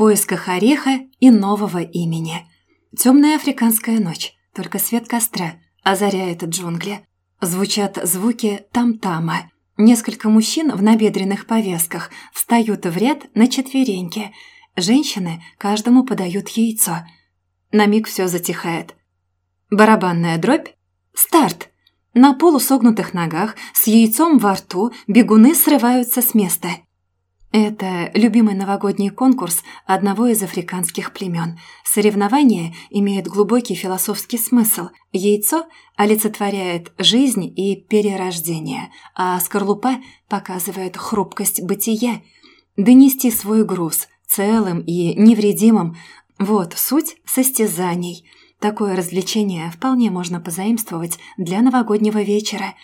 поисках ореха и нового имени. Темная африканская ночь, только свет костра озаряет джунгли. Звучат звуки там-тама. Несколько мужчин в набедренных повязках встают в ряд на четвереньки. Женщины каждому подают яйцо. На миг все затихает. Барабанная дробь. Старт! На полусогнутых ногах, с яйцом во рту, бегуны срываются с места. Это любимый новогодний конкурс одного из африканских племен. Соревнование имеет глубокий философский смысл. Яйцо олицетворяет жизнь и перерождение, а скорлупа показывает хрупкость бытия. Донести свой груз целым и невредимым – вот суть состязаний – Такое развлечение вполне можно позаимствовать для новогоднего вечера.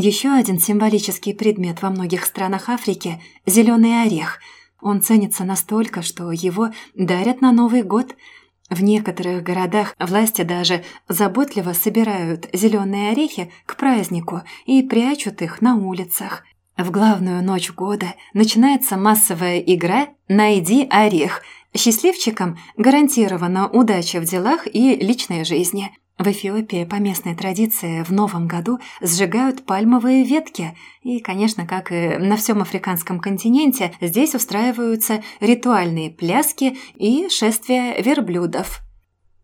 Еще один символический предмет во многих странах Африки – зеленый орех. Он ценится настолько, что его дарят на Новый год. В некоторых городах власти даже заботливо собирают зеленые орехи к празднику и прячут их на улицах. В главную ночь года начинается массовая игра «Найди орех», Счастливчикам гарантирована удача в делах и личной жизни. В Эфиопии по местной традиции в новом году сжигают пальмовые ветки. И, конечно, как и на всем африканском континенте, здесь устраиваются ритуальные пляски и шествия верблюдов.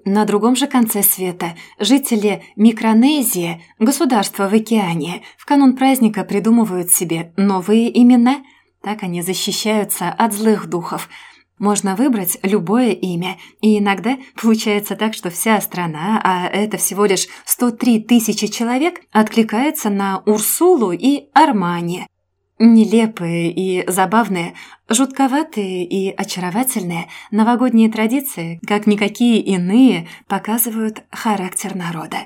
На другом же конце света жители Микронезии, государства в океане, в канун праздника придумывают себе новые имена. Так они защищаются от злых духов – можно выбрать любое имя, и иногда получается так, что вся страна, а это всего лишь 103 тысячи человек, откликается на Урсулу и Армани. Нелепые и забавные, жутковатые и очаровательные новогодние традиции, как никакие иные, показывают характер народа.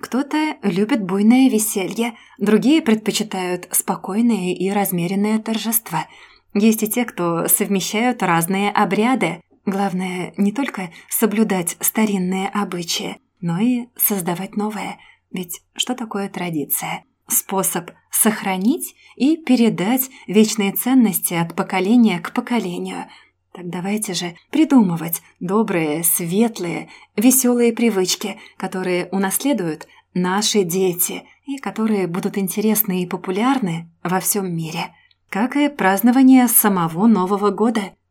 Кто-то любит буйное веселье, другие предпочитают спокойные и размеренные торжества – есть и те, кто совмещают разные обряды. Главное не только соблюдать старинные обычаи, но и создавать новое. Ведь что такое традиция? Способ сохранить и передать вечные ценности от поколения к поколению. Так давайте же придумывать добрые, светлые, веселые привычки, которые унаследуют наши дети и которые будут интересны и популярны во всем мире как и празднование самого Нового года –